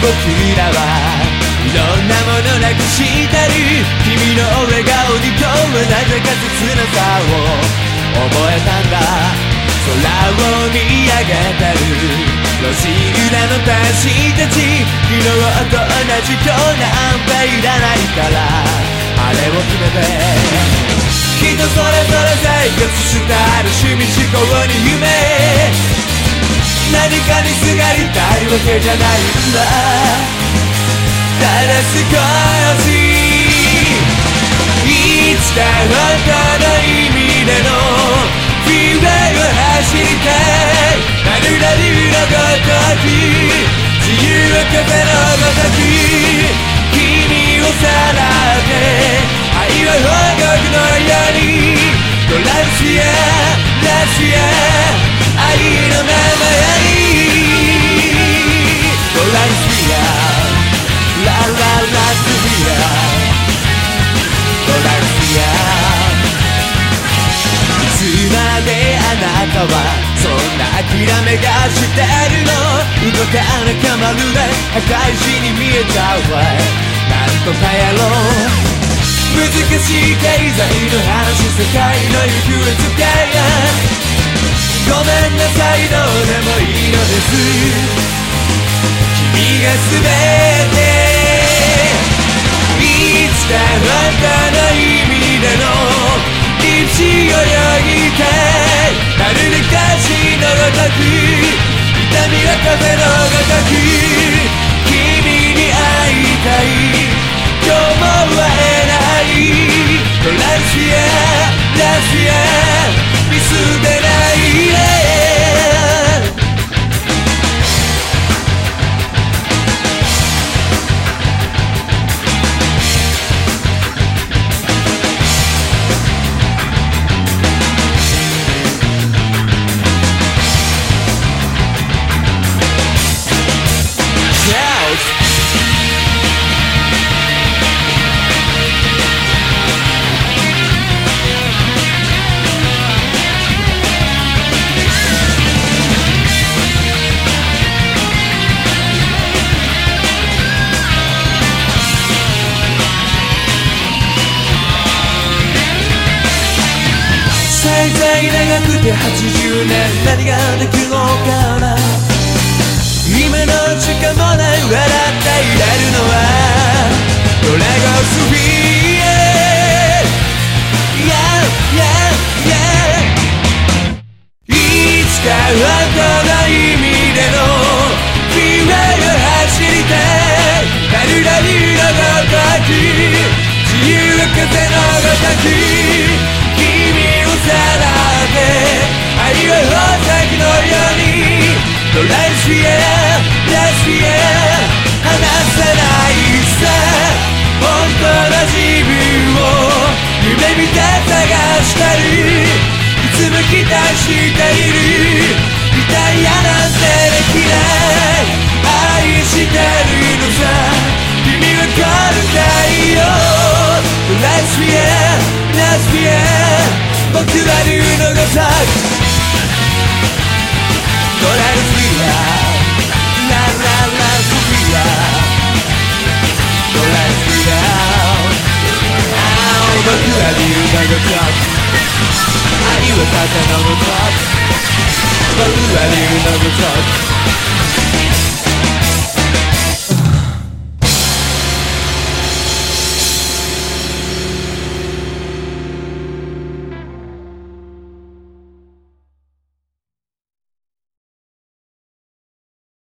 僕らはいろんなものなくしたり君の笑顔に今日はなぜか切なさを覚えたんだ空を見上げてる路地裏の天使たち昨日と同じ今日なんていらないからあれを決めて人それぞれ生活したある趣味思考に夢何かにすがりたいわけじゃないんだ。ただ少しいつかあんたの意味でのフィーバーを走りたいなるなるのごとき自由は風のごとき君をさらって愛は報告のようにトランスやラスや諦めがしてるの？動かなきゃまるで破壊しに見えちゃうわなんとかやろう。難しい経済の話世界の行方つけや。ごめんなさいどうでもいいのです。君が全て。いつかあんたの意味での。道を泳 Cause it せいぜい長くて80年。何ができるのかな。今のうちかもない笑っていられるのは。ドラゴンスフィー Yeah, yeah, yeah いつかあんたの意味でのフィーバーを走りたい。なるなるのごとき。自由風のごとき。さらって愛は宝石のようにトランスやラスや離さ。ないさ本当の自分を夢見て探したりいつも期待している。リタイアなんてできない愛してるのさ。君はこの太陽。ラスやラスや僕は竜のごとくトランスや。ラララスや。トランスや。僕は竜のごとく愛は風のごとく僕は竜のごとく